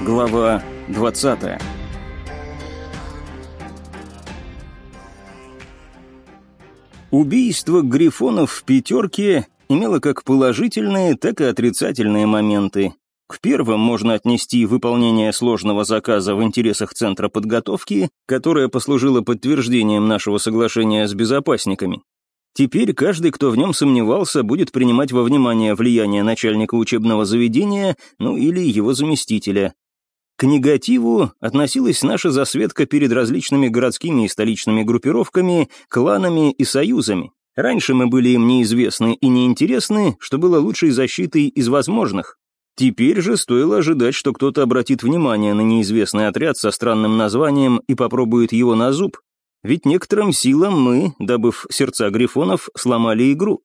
Глава 20 Убийство грифонов в пятерке имело как положительные, так и отрицательные моменты. К первым можно отнести выполнение сложного заказа в интересах Центра подготовки, которое послужило подтверждением нашего соглашения с безопасниками. Теперь каждый, кто в нем сомневался, будет принимать во внимание влияние начальника учебного заведения, ну или его заместителя. К негативу относилась наша засветка перед различными городскими и столичными группировками, кланами и союзами. Раньше мы были им неизвестны и неинтересны, что было лучшей защитой из возможных. Теперь же стоило ожидать, что кто-то обратит внимание на неизвестный отряд со странным названием и попробует его на зуб. Ведь некоторым силам мы, добыв сердца грифонов, сломали игру.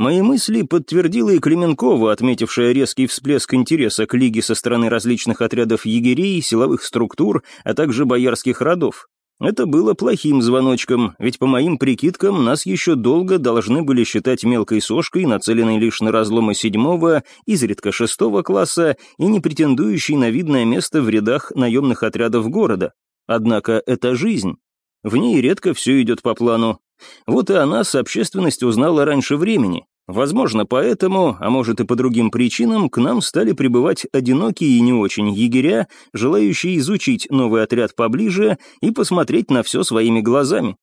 Мои мысли подтвердила и Клименкова, отметившая резкий всплеск интереса к лиге со стороны различных отрядов егерей, силовых структур, а также боярских родов. Это было плохим звоночком, ведь по моим прикидкам нас еще долго должны были считать мелкой сошкой, нацеленной лишь на разломы седьмого, изредка шестого класса и не претендующей на видное место в рядах наемных отрядов города. Однако это жизнь. В ней редко все идет по плану. Вот и о нас общественность узнала раньше времени. Возможно, поэтому, а может и по другим причинам, к нам стали прибывать одинокие и не очень егеря, желающие изучить новый отряд поближе и посмотреть на все своими глазами.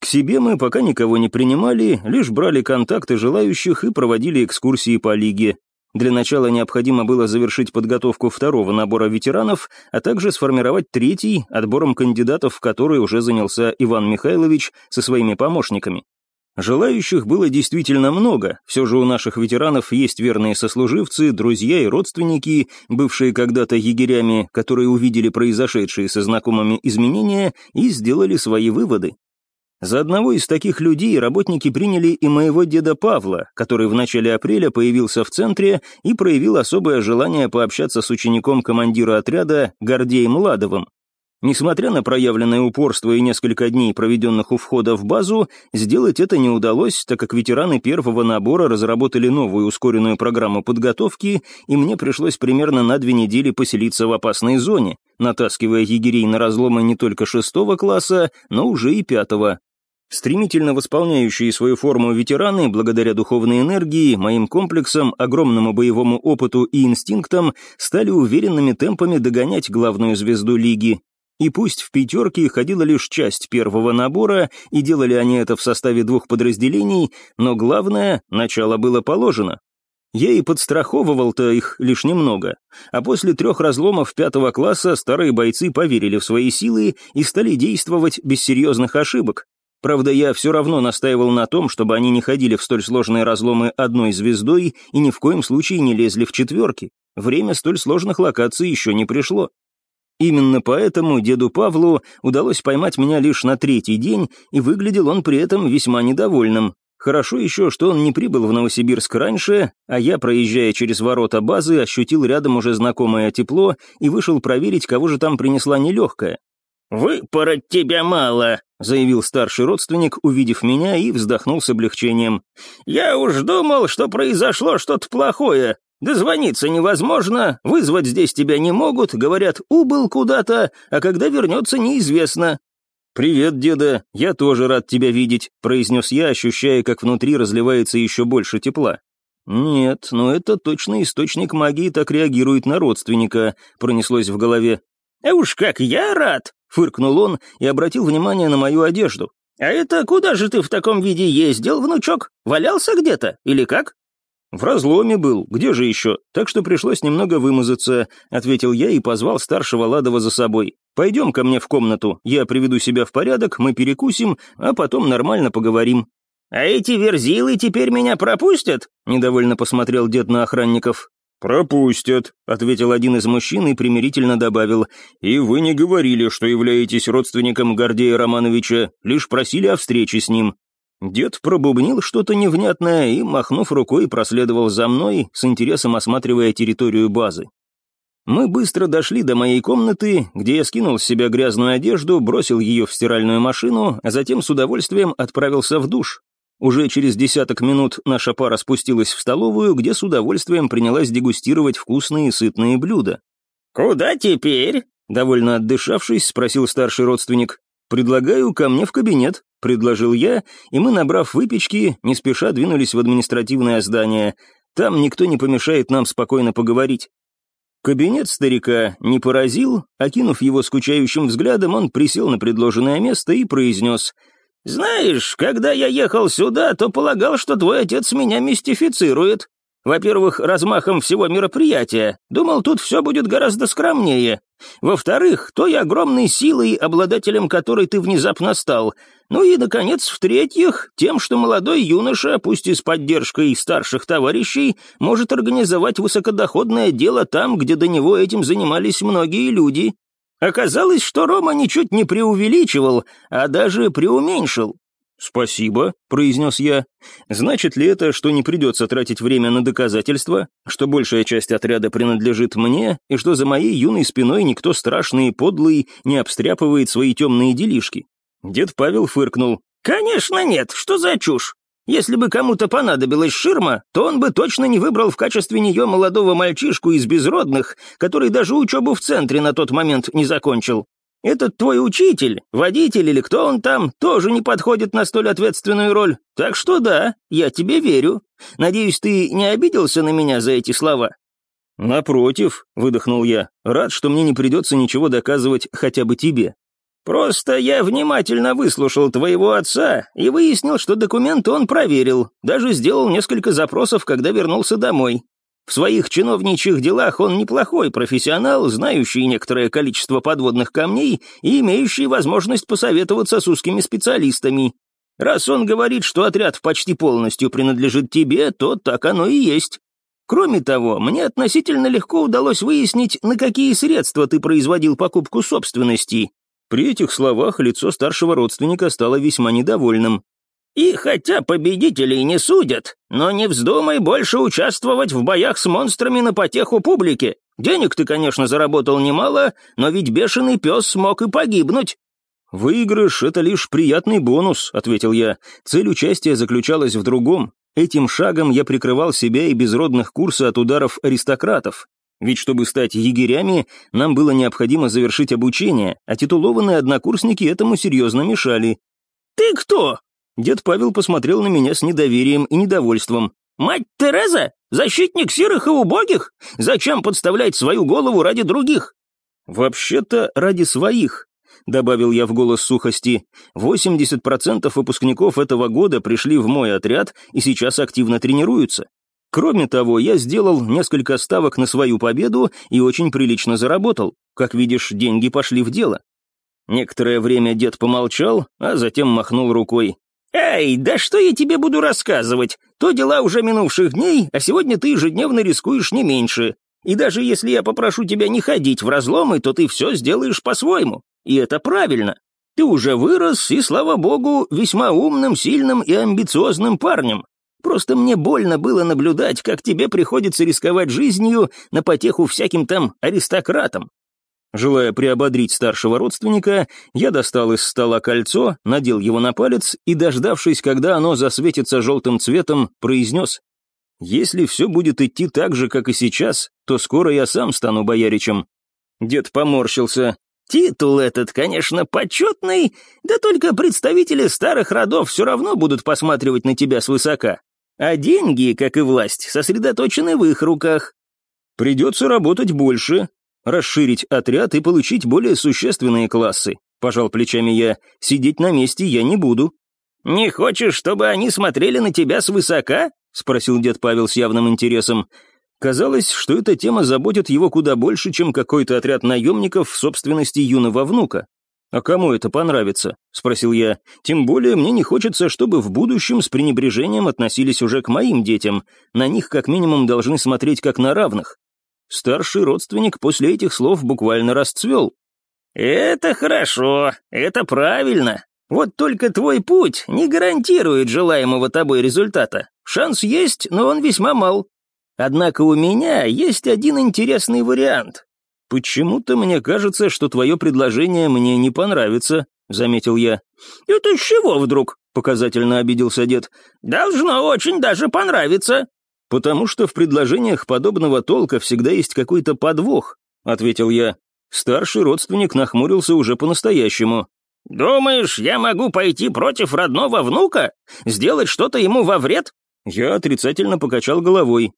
К себе мы пока никого не принимали, лишь брали контакты желающих и проводили экскурсии по лиге. Для начала необходимо было завершить подготовку второго набора ветеранов, а также сформировать третий, отбором кандидатов, в который уже занялся Иван Михайлович со своими помощниками. Желающих было действительно много, все же у наших ветеранов есть верные сослуживцы, друзья и родственники, бывшие когда-то егерями, которые увидели произошедшие со знакомыми изменения и сделали свои выводы. За одного из таких людей работники приняли и моего деда Павла, который в начале апреля появился в центре и проявил особое желание пообщаться с учеником командира отряда Гордеем Ладовым. Несмотря на проявленное упорство и несколько дней, проведенных у входа в базу, сделать это не удалось, так как ветераны первого набора разработали новую ускоренную программу подготовки, и мне пришлось примерно на две недели поселиться в опасной зоне, натаскивая егерей на разломы не только шестого класса, но уже и пятого. Стремительно восполняющие свою форму ветераны, благодаря духовной энергии, моим комплексам, огромному боевому опыту и инстинктам, стали уверенными темпами догонять главную звезду лиги. И пусть в пятерке ходила лишь часть первого набора, и делали они это в составе двух подразделений, но главное, начало было положено. Я и подстраховывал-то их лишь немного. А после трех разломов пятого класса старые бойцы поверили в свои силы и стали действовать без серьезных ошибок. Правда, я все равно настаивал на том, чтобы они не ходили в столь сложные разломы одной звездой и ни в коем случае не лезли в четверки. Время столь сложных локаций еще не пришло. Именно поэтому деду Павлу удалось поймать меня лишь на третий день, и выглядел он при этом весьма недовольным. Хорошо еще, что он не прибыл в Новосибирск раньше, а я, проезжая через ворота базы, ощутил рядом уже знакомое тепло и вышел проверить, кого же там принесла нелегкая. «Выпороть тебя мало», — заявил старший родственник, увидев меня, и вздохнул с облегчением. «Я уж думал, что произошло что-то плохое. Дозвониться невозможно, вызвать здесь тебя не могут, говорят, убыл куда-то, а когда вернется, неизвестно». «Привет, деда, я тоже рад тебя видеть», — произнес я, ощущая, как внутри разливается еще больше тепла. «Нет, но это точно источник магии так реагирует на родственника», — пронеслось в голове. «А уж как я рад!» Фыркнул он и обратил внимание на мою одежду. «А это куда же ты в таком виде ездил, внучок? Валялся где-то? Или как?» «В разломе был, где же еще? Так что пришлось немного вымазаться», — ответил я и позвал старшего Ладова за собой. «Пойдем ко мне в комнату, я приведу себя в порядок, мы перекусим, а потом нормально поговорим». «А эти верзилы теперь меня пропустят?» — недовольно посмотрел дед на охранников. «Пропустят», — ответил один из мужчин и примирительно добавил. «И вы не говорили, что являетесь родственником Гордея Романовича, лишь просили о встрече с ним». Дед пробубнил что-то невнятное и, махнув рукой, проследовал за мной, с интересом осматривая территорию базы. Мы быстро дошли до моей комнаты, где я скинул с себя грязную одежду, бросил ее в стиральную машину, а затем с удовольствием отправился в душ. Уже через десяток минут наша пара спустилась в столовую, где с удовольствием принялась дегустировать вкусные и сытные блюда. «Куда теперь?» — довольно отдышавшись, спросил старший родственник. «Предлагаю ко мне в кабинет», — предложил я, и мы, набрав выпечки, не спеша двинулись в административное здание. Там никто не помешает нам спокойно поговорить. Кабинет старика не поразил, окинув его скучающим взглядом, он присел на предложенное место и произнес «Знаешь, когда я ехал сюда, то полагал, что твой отец меня мистифицирует. Во-первых, размахом всего мероприятия. Думал, тут все будет гораздо скромнее. Во-вторых, той огромной силой, обладателем которой ты внезапно стал. Ну и, наконец, в-третьих, тем, что молодой юноша, пусть и с поддержкой старших товарищей, может организовать высокодоходное дело там, где до него этим занимались многие люди. Оказалось, что Рома ничуть не преувеличивал, а даже преуменьшил. «Спасибо», — произнес я. «Значит ли это, что не придется тратить время на доказательства, что большая часть отряда принадлежит мне, и что за моей юной спиной никто страшный и подлый не обстряпывает свои темные делишки?» Дед Павел фыркнул. «Конечно нет, что за чушь? Если бы кому-то понадобилась ширма, то он бы точно не выбрал в качестве нее молодого мальчишку из безродных, который даже учебу в центре на тот момент не закончил. Этот твой учитель, водитель или кто он там, тоже не подходит на столь ответственную роль. Так что да, я тебе верю. Надеюсь, ты не обиделся на меня за эти слова?» «Напротив», — выдохнул я, — «рад, что мне не придется ничего доказывать хотя бы тебе». «Просто я внимательно выслушал твоего отца и выяснил, что документы он проверил, даже сделал несколько запросов, когда вернулся домой. В своих чиновничьих делах он неплохой профессионал, знающий некоторое количество подводных камней и имеющий возможность посоветоваться с узкими специалистами. Раз он говорит, что отряд почти полностью принадлежит тебе, то так оно и есть. Кроме того, мне относительно легко удалось выяснить, на какие средства ты производил покупку собственности. При этих словах лицо старшего родственника стало весьма недовольным. И хотя победителей не судят, но не вздумай больше участвовать в боях с монстрами на потеху публики. Денег ты, конечно, заработал немало, но ведь бешеный пес смог и погибнуть». «Выигрыш — это лишь приятный бонус», — ответил я. «Цель участия заключалась в другом. Этим шагом я прикрывал себя и безродных курса от ударов аристократов. Ведь чтобы стать егерями, нам было необходимо завершить обучение, а титулованные однокурсники этому серьезно мешали. «Ты кто?» Дед Павел посмотрел на меня с недоверием и недовольством. «Мать Тереза? Защитник серых и убогих? Зачем подставлять свою голову ради других?» «Вообще-то ради своих», — добавил я в голос сухости. «80% выпускников этого года пришли в мой отряд и сейчас активно тренируются. Кроме того, я сделал несколько ставок на свою победу и очень прилично заработал. Как видишь, деньги пошли в дело». Некоторое время дед помолчал, а затем махнул рукой. «Эй, да что я тебе буду рассказывать? То дела уже минувших дней, а сегодня ты ежедневно рискуешь не меньше. И даже если я попрошу тебя не ходить в разломы, то ты все сделаешь по-своему. И это правильно. Ты уже вырос и, слава богу, весьма умным, сильным и амбициозным парнем. Просто мне больно было наблюдать, как тебе приходится рисковать жизнью на потеху всяким там аристократам. Желая приободрить старшего родственника, я достал из стола кольцо, надел его на палец и, дождавшись, когда оно засветится желтым цветом, произнес «Если все будет идти так же, как и сейчас, то скоро я сам стану бояричем». Дед поморщился. «Титул этот, конечно, почетный, да только представители старых родов все равно будут посматривать на тебя свысока. А деньги, как и власть, сосредоточены в их руках. Придется работать больше, расширить отряд и получить более существенные классы. Пожал плечами я, сидеть на месте я не буду. «Не хочешь, чтобы они смотрели на тебя свысока?» — спросил дед Павел с явным интересом. Казалось, что эта тема заботит его куда больше, чем какой-то отряд наемников в собственности юного внука. «А кому это понравится?» — спросил я. «Тем более мне не хочется, чтобы в будущем с пренебрежением относились уже к моим детям. На них как минимум должны смотреть как на равных. Старший родственник после этих слов буквально расцвел. «Это хорошо, это правильно. Вот только твой путь не гарантирует желаемого тобой результата. Шанс есть, но он весьма мал. Однако у меня есть один интересный вариант. Почему-то мне кажется, что твое предложение мне не понравится», — заметил я. «Это с чего вдруг?» — показательно обиделся дед. «Должно очень даже понравиться. Потому что в предложениях подобного толка всегда есть какой-то подвох. — ответил я. Старший родственник нахмурился уже по-настоящему. «Думаешь, я могу пойти против родного внука? Сделать что-то ему во вред?» Я отрицательно покачал головой.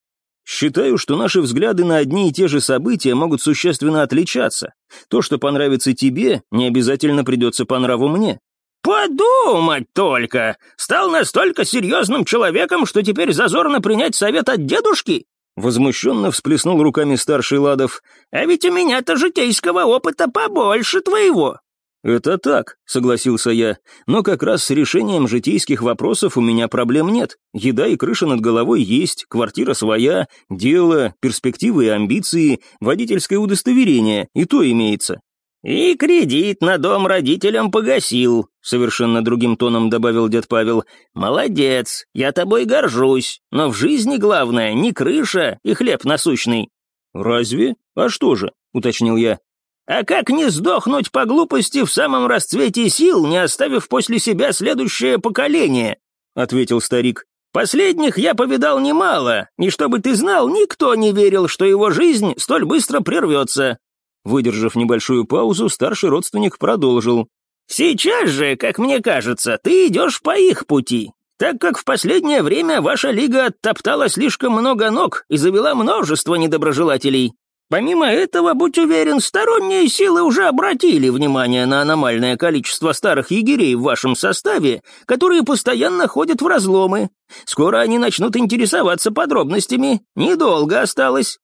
Считаю, что наши взгляды на одни и те же события могут существенно отличаться. То, что понравится тебе, не обязательно придется по нраву мне. «Подумать только! Стал настолько серьезным человеком, что теперь зазорно принять совет от дедушки?» Возмущенно всплеснул руками старший Ладов. «А ведь у меня-то житейского опыта побольше твоего. «Это так», — согласился я, «но как раз с решением житейских вопросов у меня проблем нет. Еда и крыша над головой есть, квартира своя, дело, перспективы и амбиции, водительское удостоверение, и то имеется». «И кредит на дом родителям погасил», — совершенно другим тоном добавил дед Павел. «Молодец, я тобой горжусь, но в жизни главное не крыша и хлеб насущный». «Разве? А что же?» — уточнил я. А как не сдохнуть по глупости в самом расцвете сил, не оставив после себя следующее поколение?» — ответил старик. «Последних я повидал немало, и чтобы ты знал, никто не верил, что его жизнь столь быстро прервется». Выдержав небольшую паузу, старший родственник продолжил. «Сейчас же, как мне кажется, ты идешь по их пути, так как в последнее время ваша лига оттоптала слишком много ног и завела множество недоброжелателей. Помимо этого, будь уверен, сторонние силы уже обратили внимание на аномальное количество старых егерей в вашем составе, которые постоянно ходят в разломы. Скоро они начнут интересоваться подробностями. Недолго осталось.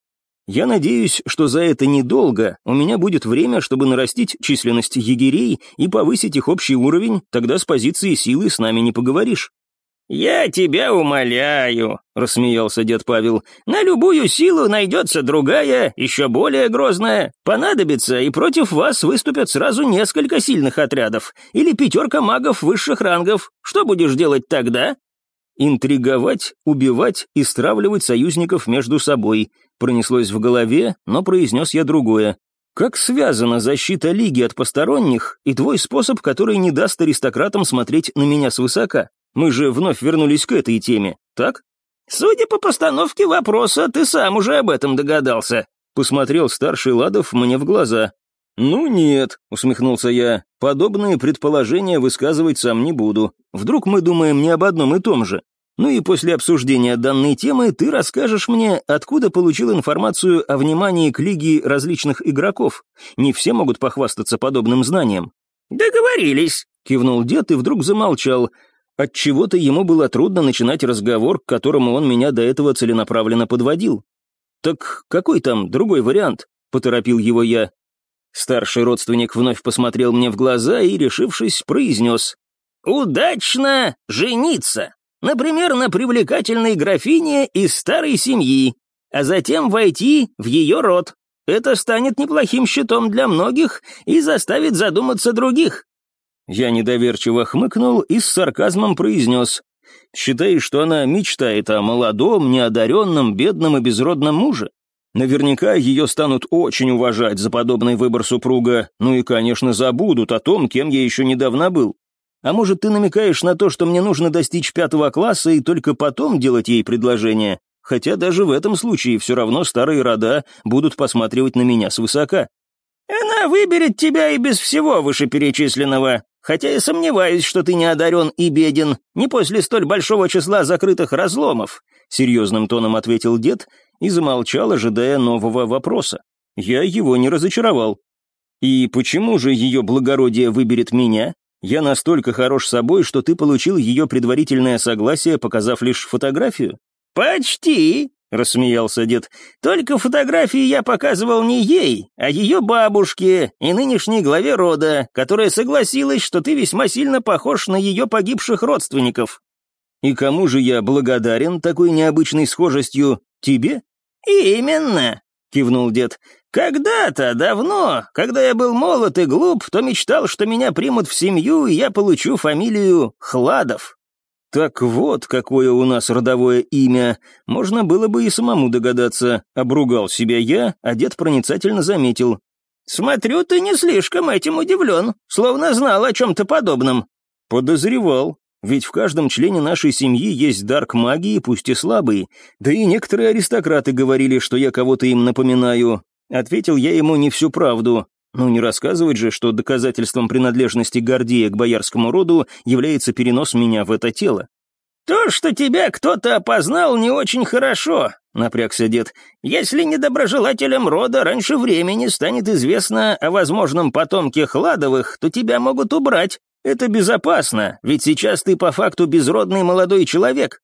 Я надеюсь, что за это недолго у меня будет время, чтобы нарастить численность егерей и повысить их общий уровень, тогда с позиции силы с нами не поговоришь. «Я тебя умоляю», — рассмеялся дед Павел, «на любую силу найдется другая, еще более грозная. Понадобится, и против вас выступят сразу несколько сильных отрядов, или пятерка магов высших рангов. Что будешь делать тогда?» «Интриговать, убивать и стравливать союзников между собой», пронеслось в голове, но произнес я другое. Как связана защита Лиги от посторонних и твой способ, который не даст аристократам смотреть на меня свысока? Мы же вновь вернулись к этой теме, так? Судя по постановке вопроса, ты сам уже об этом догадался. Посмотрел старший Ладов мне в глаза. «Ну нет», — усмехнулся я, — «подобные предположения высказывать сам не буду. Вдруг мы думаем не об одном и том же. Ну и после обсуждения данной темы ты расскажешь мне, откуда получил информацию о внимании к лиге различных игроков. Не все могут похвастаться подобным знанием». «Договорились», — кивнул дед и вдруг замолчал, от чего то ему было трудно начинать разговор, к которому он меня до этого целенаправленно подводил. «Так какой там другой вариант?» — поторопил его я. Старший родственник вновь посмотрел мне в глаза и, решившись, произнес. «Удачно жениться! Например, на привлекательной графине из старой семьи, а затем войти в ее род. Это станет неплохим щитом для многих и заставит задуматься других. Я недоверчиво хмыкнул и с сарказмом произнес. «Считаешь, что она мечтает о молодом, неодаренном, бедном и безродном муже? Наверняка ее станут очень уважать за подобный выбор супруга, ну и, конечно, забудут о том, кем я еще недавно был. А может, ты намекаешь на то, что мне нужно достичь пятого класса и только потом делать ей предложение? Хотя даже в этом случае все равно старые рода будут посматривать на меня свысока. Она выберет тебя и без всего вышеперечисленного, хотя и сомневаюсь, что ты не одарен и беден, не после столь большого числа закрытых разломов», — серьезным тоном ответил дед и замолчал, ожидая нового вопроса. Я его не разочаровал. «И почему же ее благородие выберет меня? Я настолько хорош собой, что ты получил ее предварительное согласие, показав лишь фотографию?» «Почти», — рассмеялся дед. «Только фотографии я показывал не ей, а ее бабушке и нынешней главе рода, которая согласилась, что ты весьма сильно похож на ее погибших родственников». «И кому же я благодарен такой необычной схожестью? Тебе?» «Именно», — кивнул дед. «Когда-то, давно, когда я был молод и глуп, то мечтал, что меня примут в семью, и я получу фамилию Хладов. Так вот, какое у нас родовое имя. Можно было бы и самому догадаться. Обругал себя я, а дед проницательно заметил. «Смотрю, ты не слишком этим удивлен, словно знал о чем-то подобном». «Подозревал. Ведь в каждом члене нашей семьи есть дар к магии, пусть и слабый. Да и некоторые аристократы говорили, что я кого-то им напоминаю. Ответил я ему не всю правду. Ну, не рассказывать же, что доказательством принадлежности Гордея к боярскому роду является перенос меня в это тело. «То, что тебя кто-то опознал, не очень хорошо», — напрягся дед. «Если недоброжелателям рода раньше времени станет известно о возможном потомке Хладовых, то тебя могут убрать. Это безопасно, ведь сейчас ты по факту безродный молодой человек».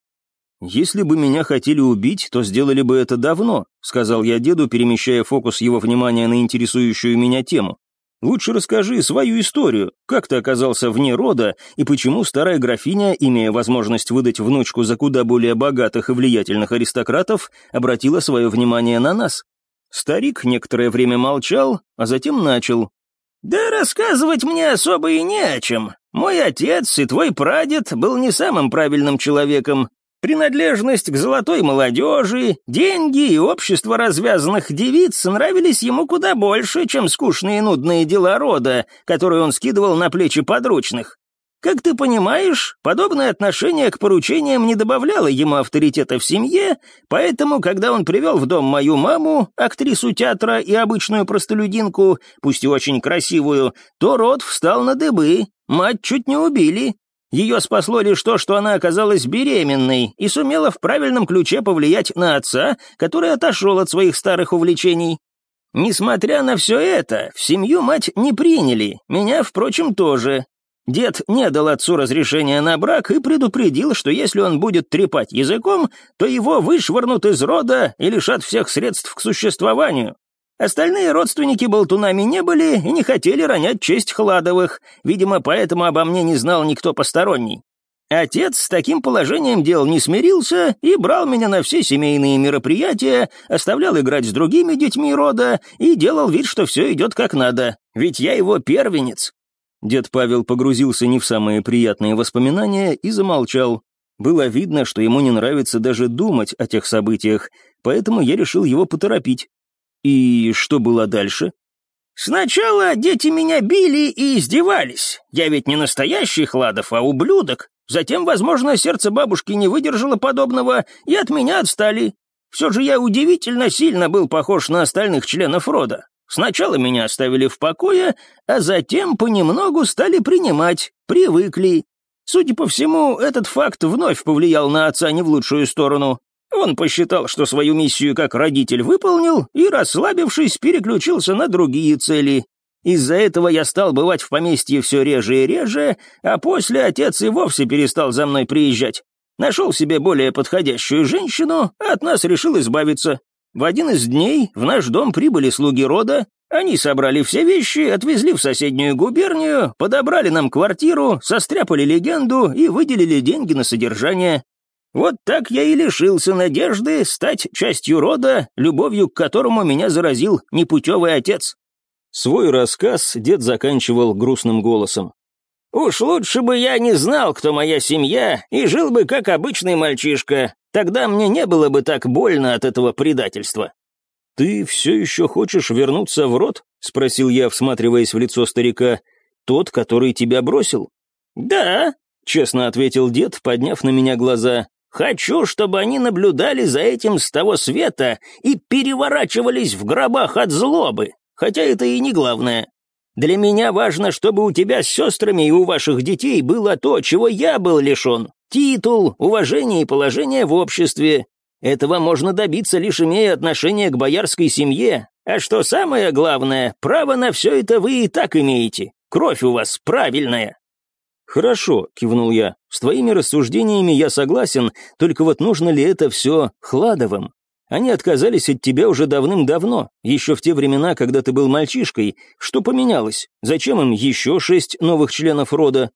«Если бы меня хотели убить, то сделали бы это давно», — сказал я деду, перемещая фокус его внимания на интересующую меня тему. Лучше расскажи свою историю, как ты оказался вне рода и почему старая графиня, имея возможность выдать внучку за куда более богатых и влиятельных аристократов, обратила свое внимание на нас. Старик некоторое время молчал, а затем начал. «Да рассказывать мне особо и не о чем. Мой отец и твой прадед был не самым правильным человеком. Принадлежность к золотой молодежи, деньги и общество развязанных девиц нравились ему куда больше, чем скучные и нудные дела рода, которые он скидывал на плечи подручных. Как ты понимаешь, подобное отношение к поручениям не добавляло ему авторитета в семье, поэтому, когда он привел в дом мою маму, актрису театра и обычную простолюдинку, пусть и очень красивую, то род встал на дыбы, мать чуть не убили, ее спасло лишь то, что она оказалась беременной и сумела в правильном ключе повлиять на отца, который отошел от своих старых увлечений. Несмотря на все это, в семью мать не приняли, меня, впрочем, тоже. Дед не дал отцу разрешения на брак и предупредил, что если он будет трепать языком, то его вышвырнут из рода и лишат всех средств к существованию. Остальные родственники болтунами не были и не хотели ронять честь Хладовых, видимо, поэтому обо мне не знал никто посторонний. Отец с таким положением дел не смирился и брал меня на все семейные мероприятия, оставлял играть с другими детьми рода и делал вид, что все идет как надо, ведь я его первенец. Дед Павел погрузился не в самые приятные воспоминания и замолчал. Было видно, что ему не нравится даже думать о тех событиях, поэтому я решил его поторопить. И что было дальше? Сначала дети меня били и издевались. Я ведь не настоящий Хладов, а ублюдок. Затем, возможно, сердце бабушки не выдержало подобного, и от меня отстали. Все же я удивительно сильно был похож на остальных членов рода. Сначала меня оставили в покое, а затем понемногу стали принимать, привыкли. Судя по всему, этот факт вновь повлиял на отца не в лучшую сторону. Он посчитал, что свою миссию как родитель выполнил и, расслабившись, переключился на другие цели. Из-за этого я стал бывать в поместье все реже и реже, а после отец и вовсе перестал за мной приезжать. Нашел себе более подходящую женщину, а от нас решил избавиться. В один из дней в наш дом прибыли слуги рода, они собрали все вещи, отвезли в соседнюю губернию, подобрали нам квартиру, состряпали легенду и выделили деньги на содержание. Вот так я и лишился надежды стать частью рода, любовью к которому меня заразил непутевый отец. Свой рассказ дед заканчивал грустным голосом. «Уж лучше бы я не знал, кто моя семья, и жил бы как обычный мальчишка. Тогда мне не было бы так больно от этого предательства». «Ты все еще хочешь вернуться в род?» — спросил я, всматриваясь в лицо старика. «Тот, который тебя бросил?» «Да», — честно ответил дед, подняв на меня глаза. Хочу, чтобы они наблюдали за этим с того света и переворачивались в гробах от злобы, хотя это и не главное. Для меня важно, чтобы у тебя с сестрами и у ваших детей было то, чего я был лишен. Титул, уважение и положение в обществе. Этого можно добиться, лишь имея отношение к боярской семье. А что самое главное, право на все это вы и так имеете. Кровь у вас правильная. «Хорошо», — кивнул я, — «с твоими рассуждениями я согласен, только вот нужно ли это все Хладовым? Они отказались от тебя уже давным-давно, еще в те времена, когда ты был мальчишкой. Что поменялось? Зачем им еще шесть новых членов рода?»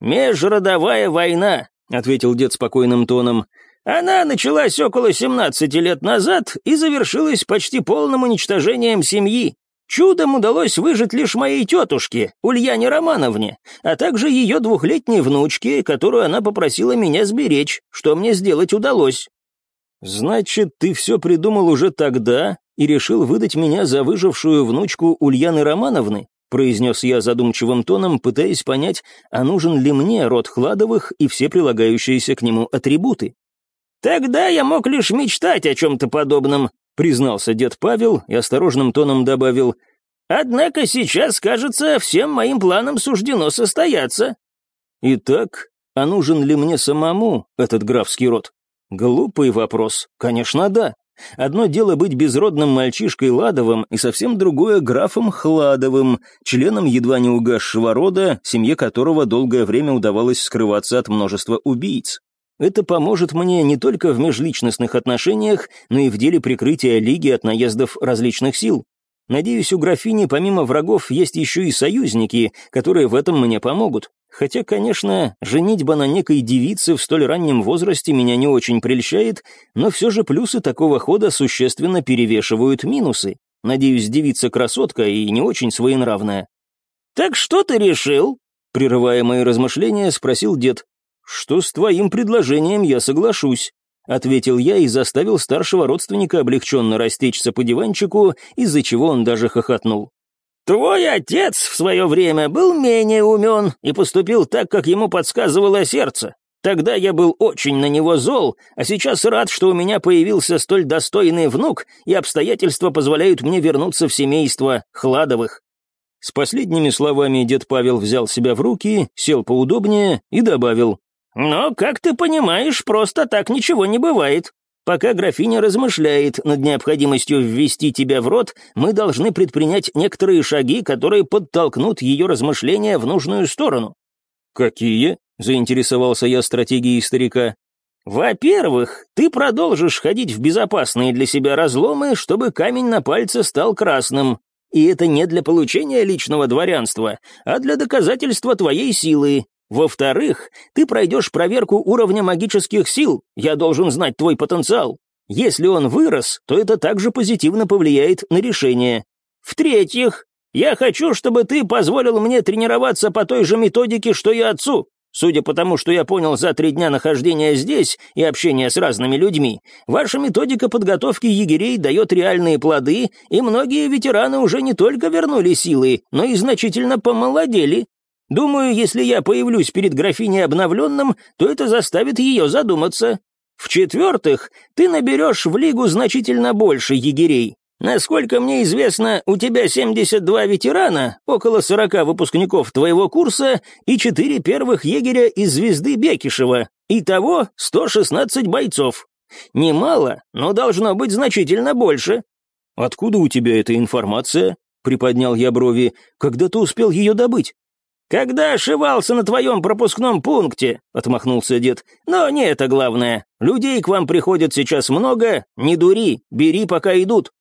«Межродовая война», — ответил дед спокойным тоном. «Она началась около семнадцати лет назад и завершилась почти полным уничтожением семьи. Чудом удалось выжить лишь моей тетушке, Ульяне Романовне, а также ее двухлетней внучке, которую она попросила меня сберечь, что мне сделать удалось. «Значит, ты все придумал уже тогда и решил выдать меня за выжившую внучку Ульяны Романовны?» произнес я задумчивым тоном, пытаясь понять, а нужен ли мне род Хладовых и все прилагающиеся к нему атрибуты. «Тогда я мог лишь мечтать о чем-то подобном. Признался дед Павел и осторожным тоном добавил, «Однако сейчас, кажется, всем моим планам суждено состояться». «Итак, а нужен ли мне самому этот графский род?» Глупый вопрос. Конечно, да. Одно дело быть безродным мальчишкой Ладовым, и совсем другое графом Хладовым, членом едва не угасшего рода, семье которого долгое время удавалось скрываться от множества убийц. Это поможет мне не только в межличностных отношениях, но и в деле прикрытия Лиги от наездов различных сил. Надеюсь, у графини помимо врагов есть еще и союзники, которые в этом мне помогут. Хотя, конечно, женитьба на некой девице в столь раннем возрасте меня не очень прельщает, но все же плюсы такого хода существенно перевешивают минусы. Надеюсь, девица красотка и не очень своенравная. «Так что ты решил?» Прерывая мои размышления, спросил дед. «Что с твоим предложением я соглашусь», — ответил я и заставил старшего родственника облегченно растечься по диванчику, из-за чего он даже хохотнул. Твой отец в свое время был менее умен и поступил так, как ему подсказывало сердце. Тогда я был очень на него зол, а сейчас рад, что у меня появился столь достойный внук, и обстоятельства позволяют мне вернуться в семейство Хладовых». С последними словами дед Павел взял себя в руки, сел поудобнее и добавил. «Но, как ты понимаешь, просто так ничего не бывает. Пока графиня размышляет над необходимостью ввести тебя в рот, мы должны предпринять некоторые шаги, которые подтолкнут ее размышления в нужную сторону». «Какие?» — заинтересовался я стратегией старика. «Во-первых, ты продолжишь ходить в безопасные для себя разломы, чтобы камень на пальце стал красным. И это не для получения личного дворянства, а для доказательства твоей силы, во-вторых, ты пройдешь проверку уровня магических сил, я должен знать твой потенциал. Если он вырос, то это также позитивно повлияет на решение. В-третьих, я хочу, чтобы ты позволил мне тренироваться по той же методике, что и отцу. Судя по тому, что я понял за три дня нахождения здесь и общения с разными людьми, ваша методика подготовки егерей дает реальные плоды, и многие ветераны уже не только вернули силы, но и значительно помолодели. Думаю, если я появлюсь перед графиней обновленным, то это заставит ее задуматься. В-четвертых, ты наберешь в лигу значительно больше егерей. Насколько мне известно, у тебя 72 ветерана, около 40 выпускников твоего курса и 4 первых егеря из звезды Бекишева. Итого 116 бойцов. Немало, но должно быть значительно больше. «Откуда у тебя эта информация?» — приподнял я брови. «Когда ты успел ее добыть?» «Когда ошивался на твоем пропускном пункте», — отмахнулся дед. «Но не это главное. Людей к вам приходит сейчас много. Не дури, бери, пока идут».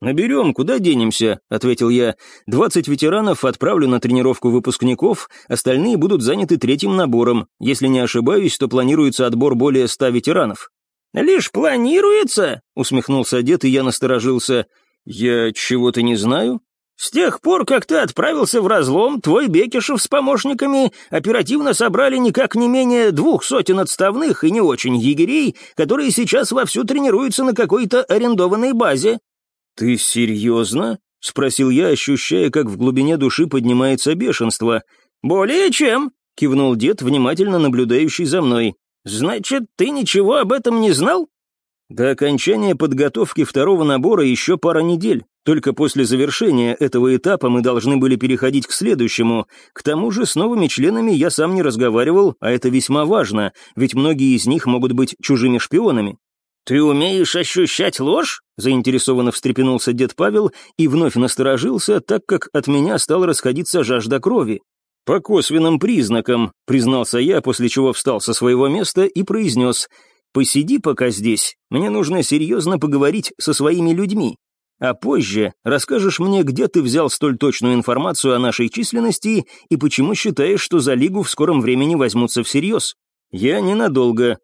«Наберем, куда денемся?» — ответил я. «Двадцать ветеранов отправлю на тренировку выпускников, остальные будут заняты третьим набором. Если не ошибаюсь, то планируется отбор более ста ветеранов». «Лишь планируется?» — усмехнулся дед, и я насторожился. «Я чего-то не знаю?» С тех пор, как ты отправился в разлом, твой Бекишев с помощниками оперативно собрали никак не менее двух сотен отставных и не очень егерей, которые сейчас вовсю тренируются на какой-то арендованной базе». «Ты серьезно?» — спросил я, ощущая, как в глубине души поднимается бешенство. «Более чем», — кивнул дед, внимательно наблюдающий за мной. «Значит, ты ничего об этом не знал?» До окончания подготовки второго набора еще пара недель. Только после завершения этого этапа мы должны были переходить к следующему. К тому же с новыми членами я сам не разговаривал, а это весьма важно, ведь многие из них могут быть чужими шпионами. «Ты умеешь ощущать ложь?» — заинтересованно встрепенулся дед Павел и вновь насторожился, так как от меня стала расходиться жажда крови. «По косвенным признакам», — признался я, после чего встал со своего места и произнес «Посиди пока здесь, мне нужно серьезно поговорить со своими людьми. А позже расскажешь мне, где ты взял столь точную информацию о нашей численности и почему считаешь, что за Лигу в скором времени возьмутся всерьез. Я ненадолго».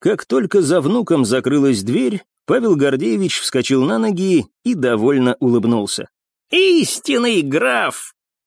Как только за внуком закрылась дверь, Павел Гордеевич вскочил на ноги и довольно улыбнулся. «Истинный граф!»